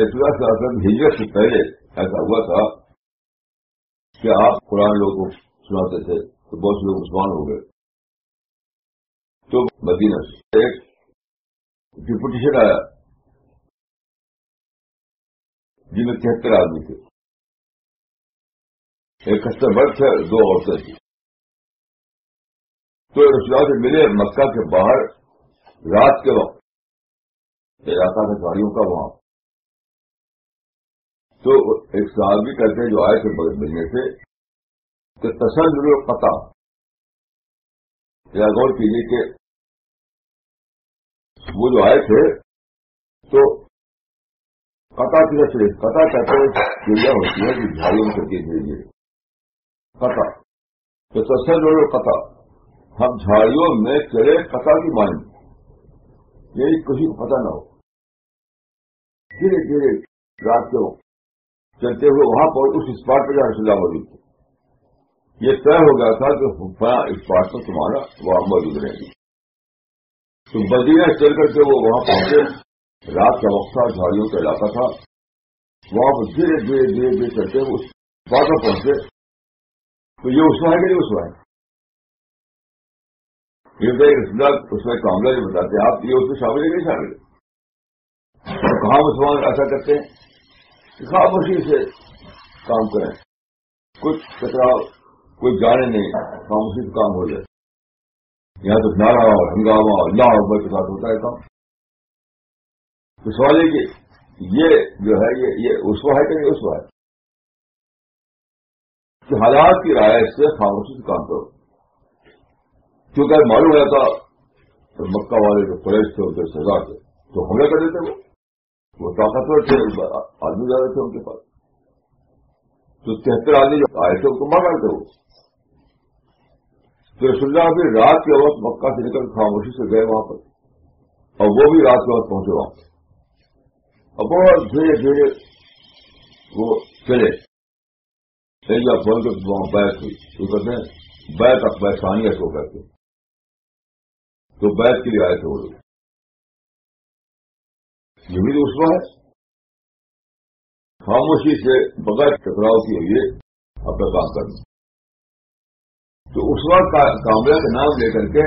ہجرت سے پہلے ایسا ہوا تھا کہ آپ قرآن لوگوں کو سناتے تھے تو بہت سے لوگ مسلمان ہو گئے۔ تو مدینہ سے ایک ڈپوٹیشن آیا جن میں تہتر آدمی تھے۔ ایک کسٹمر تھے، دو عورتیں تھیں۔ تو رسول سے ملے مکہ کے باہر رات کے وقت علاقہ تھا گاڑیوں کا وہاں۔ تو ایک صحابی کہتے ہیں جو آئے تھے ملنے سے، کہ تسل پتا یا غور کیجیے کہ وہ جو آئے تھے، تو قطع کی سے، قطع کہتے ہیں چڑیا ہوتی ہے کہ جھاڑیوں کر کے دھیرے قطع، تو تسل قطع ہم جھاڑیوں میں چڑے قطع کی مانیں یعنی کسی کو پتہ نہ ہو۔ دھیرے دھیرے رات کے وقت چلتے ہوئے وہاں پر اس اسپاٹ پہ جہاں رسول اللہ موجود تھے۔ یہ طے ہو گیا تھا کہ فلاں اسپاٹ پر تمہارا وہاں موجود رہے گی۔ تو بدیاں چل کر کے وہ وہاں پہنچے۔ رات کا وقت تھا، جھاڑیوں کا علاقہ تھا۔ وہاں پر دھیرے دھیرے دھیرے دھیرے چلتے اس اسپاٹ پر پہنچے۔ تو یہ اس ہے کہ نہیں اس ہے؟ اس میں کاملہ جو بتاتے آپ یہ اس میں شامل ہے نہیں شامل۔ کہاں مسلمان ایسا کرتے ہیں؟ خاموشی سے کام کریں۔ کچھ کچرا کوئی جانے نہیں، خاموشی سے کام ہو جائے۔ یہاں تو نارا اور ہنگامہ اللہ اکبر کے ساتھ ہوتا ہے کام۔ تو سوال ہے کہ یہ جو ہے، یہ یہ اسوا ہے کہ نہیں اسوا ہے؟ کہ حالات کی رائے سے خاموشی سے کام کرو۔ کیونکہ معلوم ہوا تھا مکہ والے جو پریش تھے، ان کے سزا تھے تو حملے کر دیتے وہ وہ طاقتور تھے آدمی زیادہ تھے ان کے پاس۔ تو تہتر آدمی جو آئے تھے ان کو مار تھے وہ تو رسول اللہ بھی رات کے وقت مکہ سے نکل خاموشی سے گئے وہاں پر۔ اور وہ بھی رات کے وقت پہنچے وہاں پر۔ اور بہت دھیرے دھیرے وہ چلے۔ یا فون کے وہاں بیت ہوئی۔ تو کہتے ہیں، بیت اب بیسانیہ کو کہتے تو بیت کے لیے آئے تھے وہ لوگ۔ یہ بھی تو ہے خاموشی سے بغیر ٹکراؤ کی ہوئی اپنا کام کرنا تو اس وقت کامرہ کا نام لے کر کے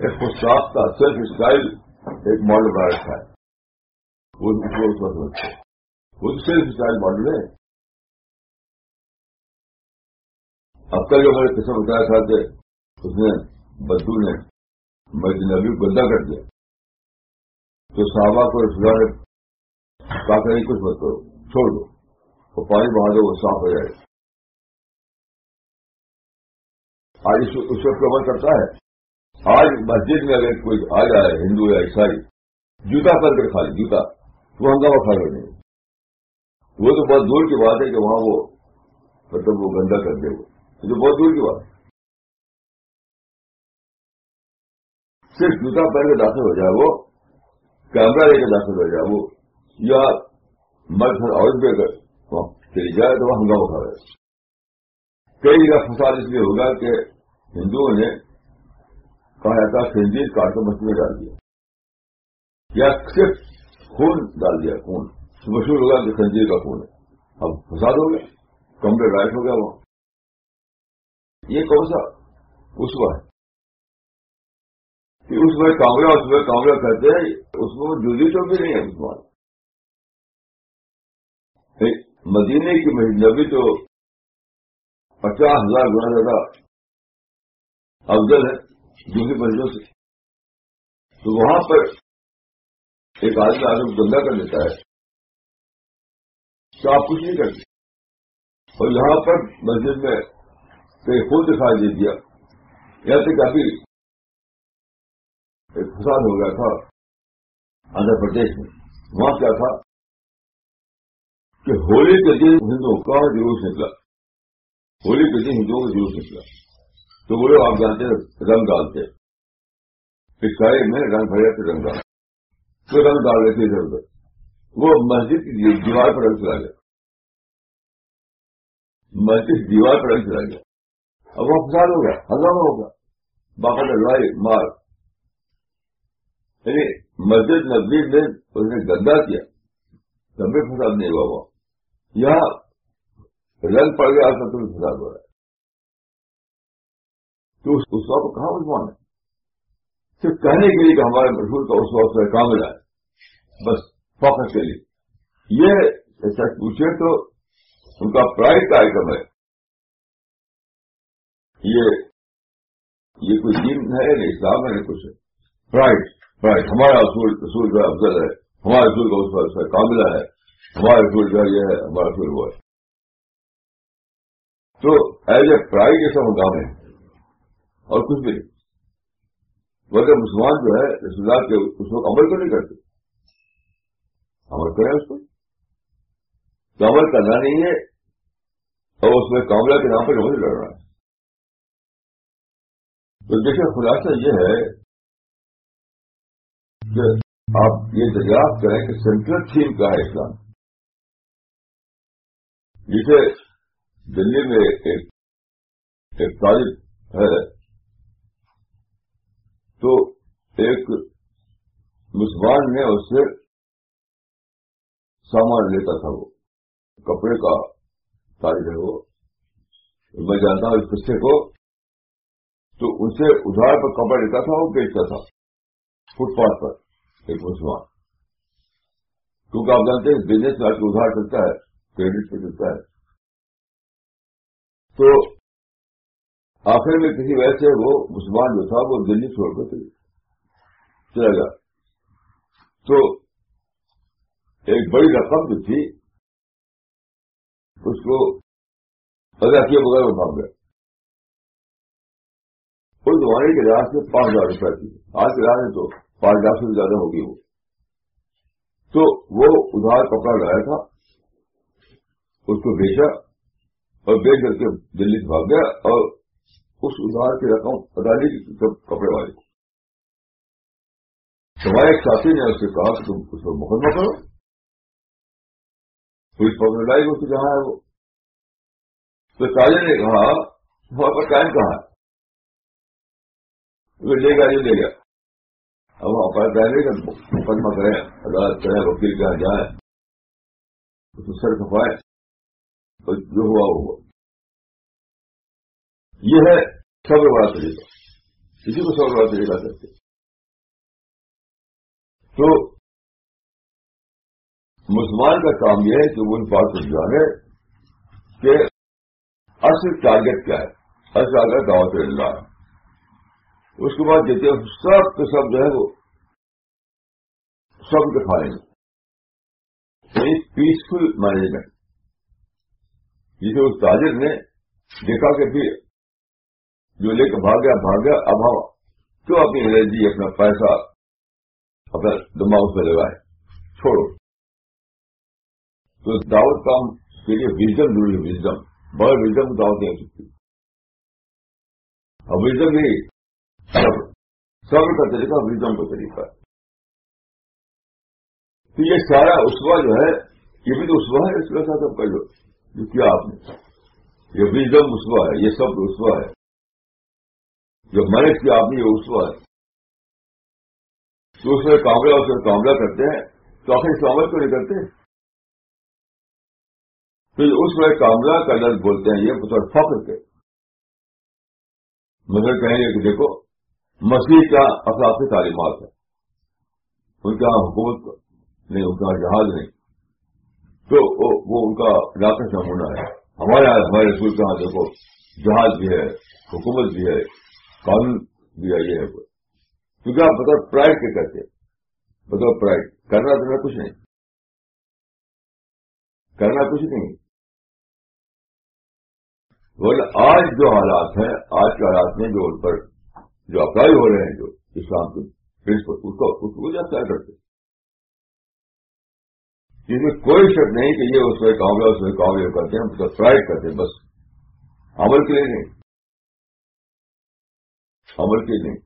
ایک پوشاک کا سیلف اسٹائل ایک ماڈل بنا رکھا ہے۔ وہ اس وقت وہ سیلف اسٹائل ماڈل ہے، اب تک جو میں نے قسم بتایا تھا کہ اس نے بدو نے مجنبی کو گندا کر دیا۔ تو صحابہ کو رسول نے کہا کہ نہیں کچھ مت کرو، چھوڑ دو۔ وہ پانی بہا دو، وہ صاف ہو جائے۔ آج اس وقت عمل کرتا ہے۔ آج مسجد میں اگر کوئی آ جائے، ہندو یا عیسائی، جوتا پہن کر کھا لے، جوتا۔ تو ہنگامہ کھا لے نہیں وہ تو بہت دور کی بات ہے کہ وہاں وہ مطلب وہ گندا کر دے۔ وہ یہ تو بہت دور کی بات ہے۔ صرف جوتا پہن کے داخل ہو جائے وہ۔ کیمرہ لے کے داخل ہو جائے وہ یا مرد عورت بھی اگر چلی جائے تو وہ ہنگامہ اٹھا رہے۔ کئی جگہ فساد اس لیے ہوگا کہ ہندوؤں نے کہا جاتا خنزیر کاٹ کر مچھلی میں ڈال دیا۔ یا صرف خون ڈال دیا، خون۔ مشہور ہوگا کہ خنزیر کا خون ہے۔ اب فساد ہو گیا، کمرے رائٹ ہو گیا وہاں۔ یہ کون سا اس ہے؟ کہ اس میں کانگڑا اس میں کانگڑا کہتے ہیں، اس میں جلدی تو بھی نہیں ہے مسلمان۔ مدینے کی نبی تو پچاس ہزار گنا زیادہ افضل ہے دوسری مریضوں سے۔ تو وہاں پر ایک آدمی آدمی گندا کر لیتا ہے۔ تو آپ کچھ نہیں کرتے۔ اور یہاں پر مسجد میں کئی خود دکھائی دے دیا۔ یا تو کافی فساد ہو گیا تھا آندھر پردیش میں۔ وہاں کیا تھا کہ ہولی کے دن ہندوؤں کا جلوس نکلا۔ ہولی کے دن ہندوؤں کا جلوس نکلا۔ تو وہ آپ جانتے رنگ ڈالتے۔ عیسائی میں رنگ بھرے تھے رنگ ڈال تو رنگ ڈال رہے تھے ادھر ادھر۔ وہ مسجد کی دیوار پر رنگ چلا گیا۔ مسجد دیوار پر رنگ چلا گیا۔ اب وہ فساد ہو گیا ہزار ہو گیا۔ باقاعدہ لڑائی، مار۔ یعنی مسجد نبی نے اس نے گندا کیا۔ تب بھی فساد نہیں ہوا وہ یہاں رنگ پڑ گیا تو بھی فساد ہو رہا ہے تو اس وقت کہاں مسلمان ہے صرف کہنے کے لیے کہ ہمارے مشہور کا اس وقت کامل ہے بس فوکس کے لیے۔ یہ سچ پوچھے تو ان کا پرائڈ کا آئٹم ہے۔ یہ یہ کوئی دین ہے نہیں اسلام ہے نہیں کچھ پرائڈ پرائڈ ہمارا اصول اصول جو افضل ہے. ہمارا اصول کا اس پر کاملہ ہے. ہمارا اصول جو یہ ہے، ہمارا اصول وہ ہے. تو ایز اے پرائڈ یہ سب کام ہے. اور کچھ بھی نہیں. مگر مسلمان جو ہے، رسول اللہ کے اس وقت عمل تو نہیں کرتے. عمل کریں اس کو. تو عمل کرنا نہیں ہے، اور اس میں کاملہ کے نام پر نہیں لڑ رہا ہے. تو دیکھیں خلاصہ یہ ہے کہ آپ یہ دریافت کریں کہ سینٹرل تھیم کا ہے اسلام جسے دلی میں ایک طالب ہے، تو ایک مسلمان نے اس سے سامان لیتا تھا وہ۔ کپڑے کا تاریخ ہے وہ۔ میں جانتا ہوں اس قصے کو۔ تو ان سے ادھار پر کپڑا لیتا تھا، وہ بیچتا تھا۔ فٹ پاتھ پر، ایک مسلمان۔ کیونکہ آپ جانتے ہیں بزنس میں ادھار چلتا ہے کریڈٹ پہ چلتا ہے۔ تو آخر میں کسی وجہ سے وہ مسلمان جو تھا، وہ دلی چھوڑ کر چلا گیا۔ تو ایک بڑی رقم جو تھی، اس کو ادا کیے بغیر وہ بھاگ گیا۔ اس زمانے کے لحاظ سے پانچ ہزار روپئے تھی آج کے لحاظ میں تو پانچ لاکھ سے زیادہ ہوگی وہ تو وہ ادھار کپڑا لایا تھا، اس کو بیچا اور بیچ کر کے دلی سے بھاگ گیا اور اس ادھار کی رقم ادالی کی کپڑے والے کو۔ ہمارے ایک ساتھی نے اس سے کہا کہ تم اس پر مقدمہ کرو۔ پولیس پکڑ لائی گئی جہاں ہے وہ۔ تو تاجر نے کہا وہاں پر ٹائم کہاں ہے؟ لے گا یہ لے گیا اب وہاں پر گا مقدمہ کریں عدالت کریں وکیل کہاں جائیں اس کو سر کھپائے جو ہوا، وہ ہوا۔ یہ ہے سب بڑا طریقہ۔ کسی کو سب بڑا طریقہ کرتے تو مسلمان کا کام یہ ہے کہ وہ ان بات کو جانے کہ اصل ٹارگیٹ کیا ہے۔ اصل ٹارگیٹ دعوت اللہ۔ ہے اس کے بعد دیتے سب کے سب جو ہے وہ سب کے گے یعنی پیسفل مینجمنٹ جسے اس تاجر نے دیکھا کہ پھر جو لے کے بھاگ گیا بھاگ گیا، اب ہم کیوں اپنی انرجی اپنا پیسہ، اپنا دماغ پہ لگائے؟ چھوڑو۔ تو دعوت کام کے لیے وزڈم ضروری ہے وزڈم بڑے وزڈم دعوت نہیں ہو سکتی۔ اب وزڈم بھی سب کا طریقہ وزڈم کا طریقہ۔ ہے تو یہ سارا اسوا جو ہے، یہ بھی تو اسوا ہے، اس کے ساتھ اب جو کیا آپ نے۔ یہ وزڈم اسوا ہے، یہ سب اسوا ہے۔ جو مرض کی آدمی ہے اس ہے۔ تو اس میں کاملہ، اس میں کاملہ کرتے ہیں، تو آخر اسلامت کو نہیں کرتے؟ پھر اس میں کاملہ کا لفظ بولتے ہیں، یہ فخر کے مگر کہیں گے کہ دیکھو مسیح کا اخلاقی تعلیمات ہے ان کے یہاں حکومت نہیں، ان کا جہاز نہیں۔ تو وہ ان کا علاقہ نمونہ ہے۔ ہمارے ہمارے اسکول کے یہاں دیکھو، جہاز بھی ہے، حکومت بھی ہے، قانون دیا یہ ہے۔ کیونکہ آپ بطور پرائڈ کے کرتے بطور پرائڈ کرنا تو میں کچھ نہیں۔ کرنا کچھ نہیں۔ آج جو حالات ہیں، آج کے حالات میں جو ان پر جو اپلائی ہو رہے ہیں، جو اسلام کے پرنسپل، اس کو اس کو کیا کرتے جس میں کوئی شک نہیں کہ یہ اس میں کام اس میں کام کرتے ہیں پرائڈ کرتے ہیں، بس عمل کے لیے نہیں۔ عمل کی نہیں۔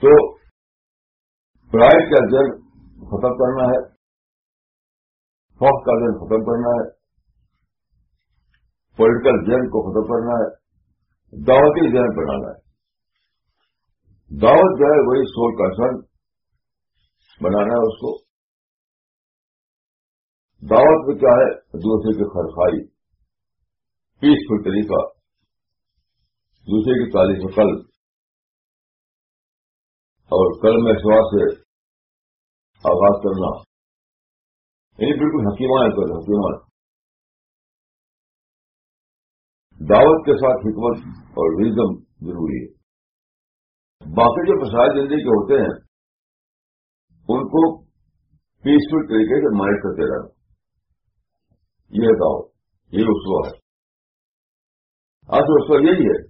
تو پرائز کا جن ختم کرنا ہے۔ خوف کا جن ختم کرنا ہے۔ پولیٹیکل جن کو ختم کرنا ہے۔ دعوتی جن بنانا ہے۔ دعوت جو ہے وہی سول کا سن بنانا ہے اس کو۔ دعوت میں کیا ہے؟ دوسرے کی خرخائی پیسفل طریقہ، دوسرے کی تعلیم قلب۔ اور کل میں سوا سے آغاز کرنا۔ یعنی بالکل حکیمان کل حکیمان دعوت کے ساتھ حکمت اور وزم ضروری ہے۔ باقی جو مسائل زندگی کے ہوتے ہیں، ان کو پیسفل طریقے سے مائنڈ کرتے رہنا۔ یہ دعوت، یہ اسوا ہے۔ آج اسوا یہی ہے۔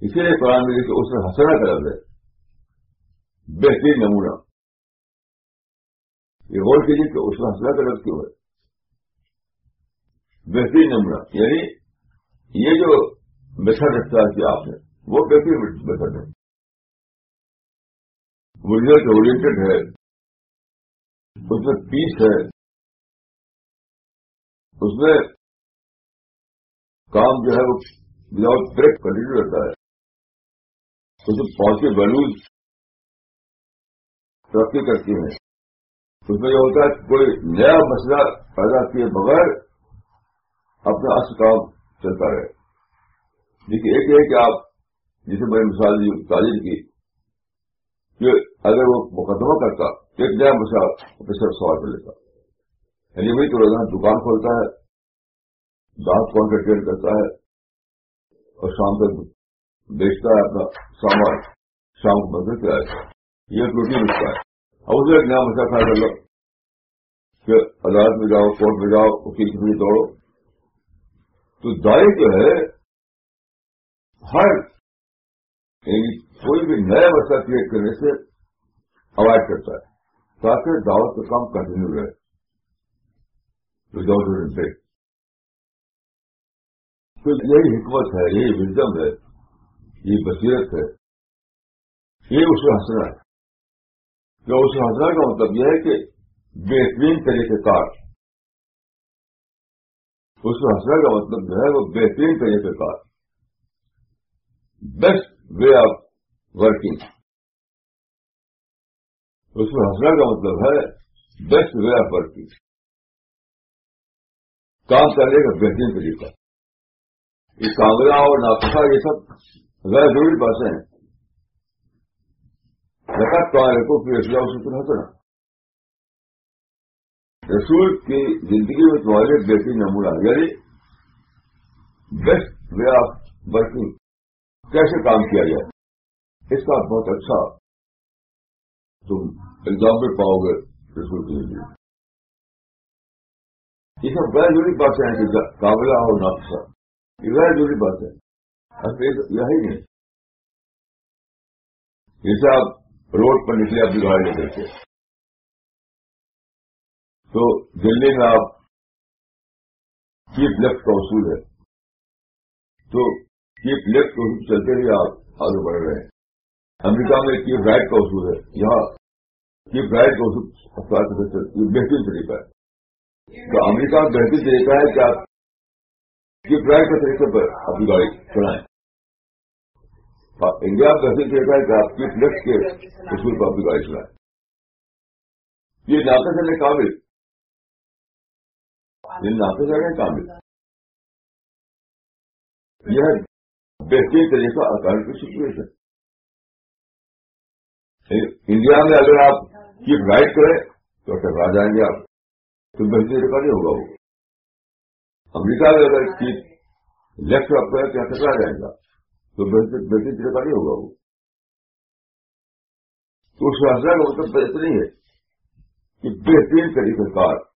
اسی لیے قرآن میں کہ اس میں ہنسنا کر ہے۔ بہترین نمونہ۔ یہ غور کیجیے کہ اس میں ہنسنا کا کیوں ہے۔ بہترین نمونہ یعنی یہ جو میتھڈ اختیار کیا آپ نے، وہ بہترین میتھڈ ہے۔ وہ ریزلٹ اورینٹڈ ہے، اس میں پیس ہے۔ اس میں کام جو ہے وہ وداؤٹ بریک کنٹینیو رہتا ہے۔ اس میں پازیٹو ویلوز ترقی کرتی ہیں۔ اس میں یہ ہوتا ہے کوئی نیا مسئلہ پیدا کیے بغیر اپنا اصل کام چلتا رہے۔ دیکھیے ایک ہے کہ آپ جسے میں مثال دی، تعلیم کی، کہ اگر وہ مقدمہ کرتا تو ایک نیا مسئلہ اپنے سر سوال کر لیتا۔ یعنی وہی تو روزانہ دکان کھولتا ہے، دانت کانٹریکٹ کرتا ہے، اور شام تک بیچتا ہے اپنا سامان، شام کو بدل کے آئے یہ روٹین اس ہے۔ اور اسے ایک نیا مسئلہ کھڑا کر لو، کہ عدالت میں جاؤ، کورٹ میں جاؤ، وکیل کے دوڑو۔ تو دائیں جو ہے، ہر یعنی کوئی بھی نیا مسئلہ کریٹ کرنے سے اوائڈ کرتا ہے، تاکہ دعوت کا کام کنٹینیو رہے۔ وداؤٹ تو یہی حکمت ہے، یہی وزڈم ہے یہ بصیرت ہے۔ یہ اس میں ہنسنا ہے۔ اس میں ہنسنا کا مطلب یہ ہے کہ بہترین طریقہ کار۔ اس میں ہنسنا کا مطلب جو ہے وہ بہترین طریقہ کار بیسٹ وے آف ورکنگ اس میں ہنسنا کا مطلب ہے بیسٹ وے آف ورکنگ کام کرنے کا بہترین طریقہ۔ یہ کانگڑا اور ناپسا یہ سب غیر ضروری باتیں ہیں۔ زکات کو پھر اسلام سے ہنسنا رسول کی زندگی میں تمہارے بہترین نمونہ یعنی بیسٹ وے آف ورکنگ کیسے کام کیا جائے؟ اس کا بہت اچھا تم ایگزامپل پاؤ گے رسول کی زندگی یہ سب غیر ضروری باتیں ہیں کہ قابلہ اور ناپسا یہ غیر ضروری بات ہے یہی نہیں جیسے آپ روڈ پر نکلے اپنی گاڑی لے کر کے تو دلی میں آپ چیپ لیفٹ کا اصول ہے۔ تو چیپ لیفٹ کا اصول چلتے ہوئے آپ آگے بڑھ رہے ہیں۔ امریکہ میں چیپ رائٹ کا اصول ہے۔ یہاں چیپ رائٹ کا اصول بہترین طریقہ ہے۔ تو امریکہ میں بہترین طریقہ ہے کہ آپ چیپ رائٹ کے طریقے پر اپنی گاڑی چلائیں انڈیا کا ایسے دیکھا ہے کہ آپ کی فلیکس کے اصول پر اپنی گاڑی چلائیں یہ ناقص ہے قابل۔ یہ ناقص ہے قابل یہ بہترین طریقہ اکاؤنٹ کی سچویشن یعنی انڈیا میں اگر آپ چیف رائٹ کریں تو ٹکرا جائیں گے آپ۔ تو بہترین طریقہ نہیں ہوگا وہ۔ امریکہ میں اگر چیف لیفٹ آپ کریں تو ٹکرا جائے گا تو بہترین طریقہ نہیں ہوگا وہ۔ تو اس کا مطلب ایسا نہیں ہے کہ بہترین طریقہ کار